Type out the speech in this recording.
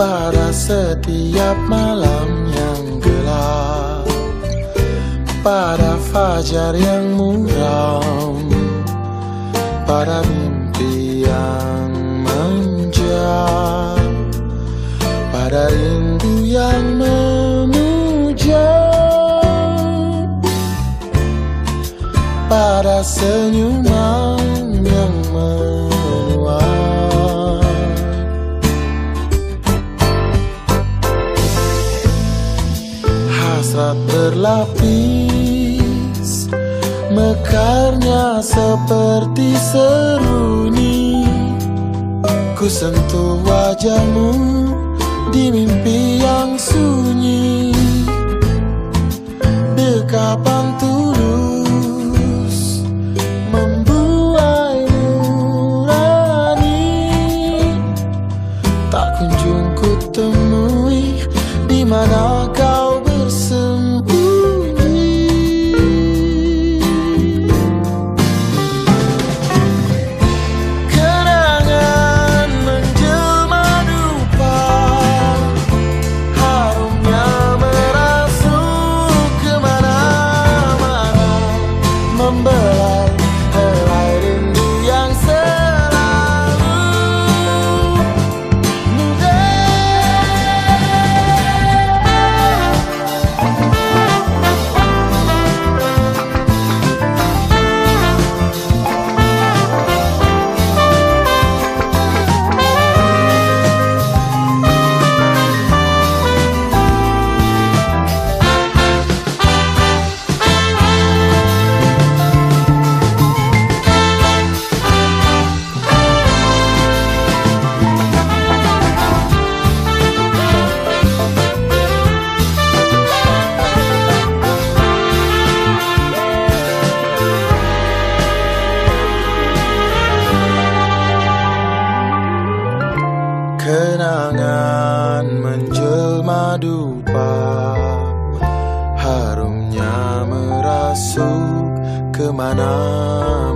pada setiap malam yang gelap. Pada fajar yang muram. Pada mimpi yang manja pada rindu yang memuja. Pada senyuman yang menua berlapis mekarnya seperti seruni ku sentuh wajahmu di mimpi yang sunyi. Dekapan tulus membuai nurani? Tak kunjung ku temui di mana number. Dupa Harumnya merasuk Memberi